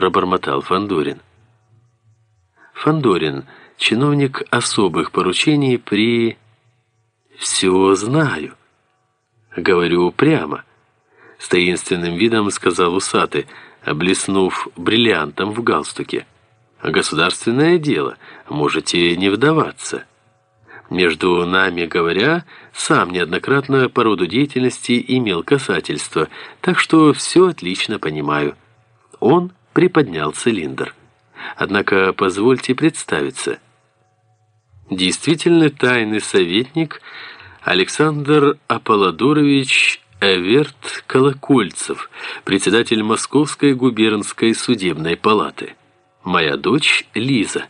пробормотал Фандорин. Фандорин, чиновник особых поручений при... Все знаю. Говорю прямо. С таинственным видом сказал усатый, облеснув бриллиантом в галстуке. Государственное дело, можете не вдаваться. Между нами говоря, сам неоднократно по роду деятельности имел касательство, так что все отлично понимаю. Он приподнял цилиндр. Однако позвольте представиться. Действительно тайный советник Александр Аполлодорович Эверт Колокольцев, председатель Московской губернской судебной палаты. Моя дочь Лиза.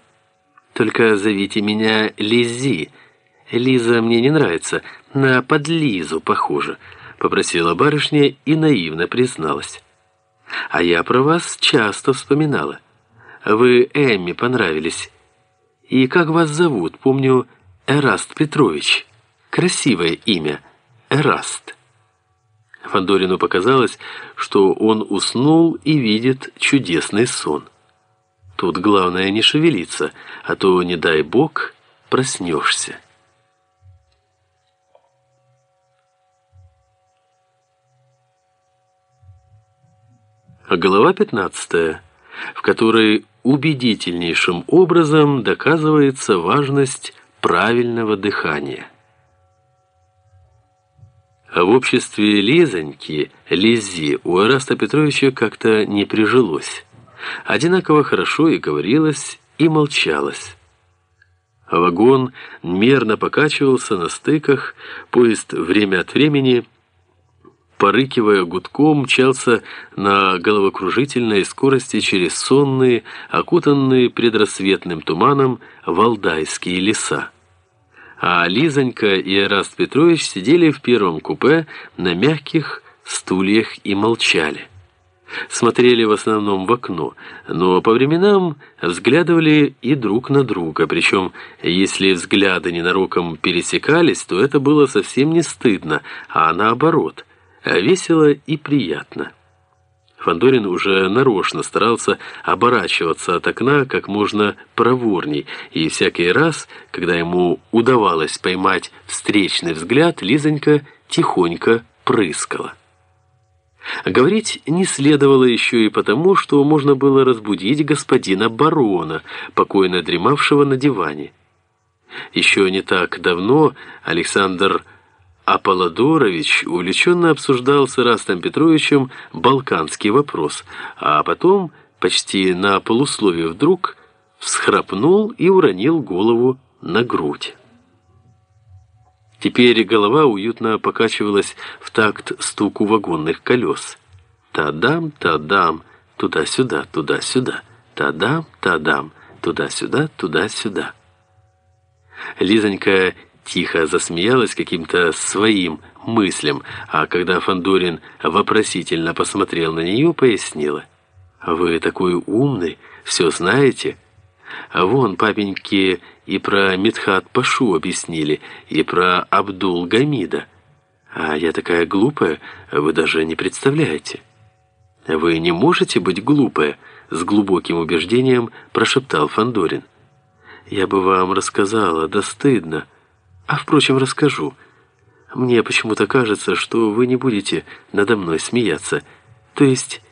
Только зовите меня Лизи. Лиза мне не нравится, на подлизу похоже, попросила барышня и наивно призналась. А я про вас часто вспоминала. Вы Эмми понравились. И как вас зовут? Помню, Эраст Петрович. Красивое имя. Эраст. Фандорину показалось, что он уснул и видит чудесный сон. Тут главное не шевелиться, а то, не дай бог, проснешься. Глава 15, в которой убедительнейшим образом доказывается важность правильного дыхания. В обществе Лизоньки, Лизи, у Эраста Петровича как-то не прижилось. Одинаково хорошо и говорилось, и молчалось. Вагон мерно покачивался на стыках, поезд время от времени – порыкивая гудком, мчался на головокружительной скорости через сонные, окутанные предрассветным туманом валдайские леса. А Лизонька и Эраст Петрович сидели в первом купе на мягких стульях и молчали. Смотрели в основном в окно, но по временам взглядывали и друг на друга, причем если взгляды ненароком пересекались, то это было совсем не стыдно, а наоборот – весело и приятно. Фандорин уже нарочно старался оборачиваться от окна как можно проворней, и всякий раз, когда ему удавалось поймать встречный взгляд, Лизонька тихонько прыскала. Говорить не следовало еще и потому, что можно было разбудить господина барона, покойно дремавшего на диване. Еще не так давно Александр Аполлодорович увлеченно обсуждал с Ирастом Петровичем балканский вопрос, а потом, почти на полусловие вдруг, всхрапнул и уронил голову на грудь. Теперь голова уютно покачивалась в такт стуку вагонных колес. Та-дам, та-дам, туда-сюда, туда-сюда, та-дам, та-дам, туда-сюда, туда-сюда. Лизонька тихо засмеялась каким-то своим мыслям, а когда Фандорин вопросительно посмотрел на нее, пояснила. «Вы такой умный, все знаете. Вон папеньки и про Митхат Пашу объяснили, и про Абдул Гамида. А я такая глупая, вы даже не представляете». «Вы не можете быть глупая», — с глубоким убеждением прошептал Фандорин. «Я бы вам рассказала, да стыдно». А, впрочем, расскажу. Мне почему-то кажется, что вы не будете надо мной смеяться. То есть,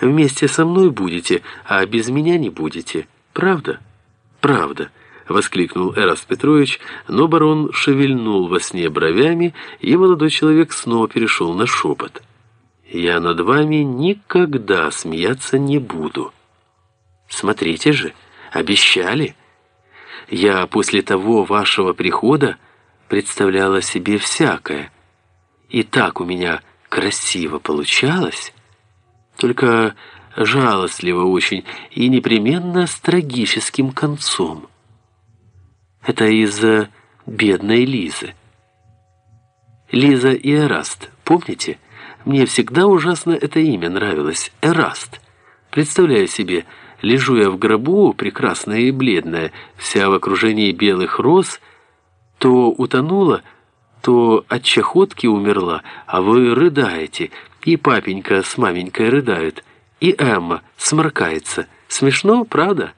вместе со мной будете, а без меня не будете. Правда? Правда, воскликнул Эраст Петрович, но барон шевельнул во сне бровями, и молодой человек снова перешел на шепот. «Я над вами никогда смеяться не буду». «Смотрите же, обещали. Я после того вашего прихода представляла себе всякое. И так у меня красиво получалось, только жалостливо очень и непременно с трагическим концом. Это из-за бедной Лизы. Лиза и Эраст, помните? Мне всегда ужасно это имя нравилось. Эраст. Представляю себе, лежу я в гробу, прекрасная и бледная, вся в окружении белых роз, то утонула, то от чахотки умерла, а вы рыдаете, и папенька с маменькой рыдают, и Эмма сморкается. Смешно, правда?»